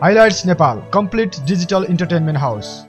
Highlights Nepal, complete digital entertainment house.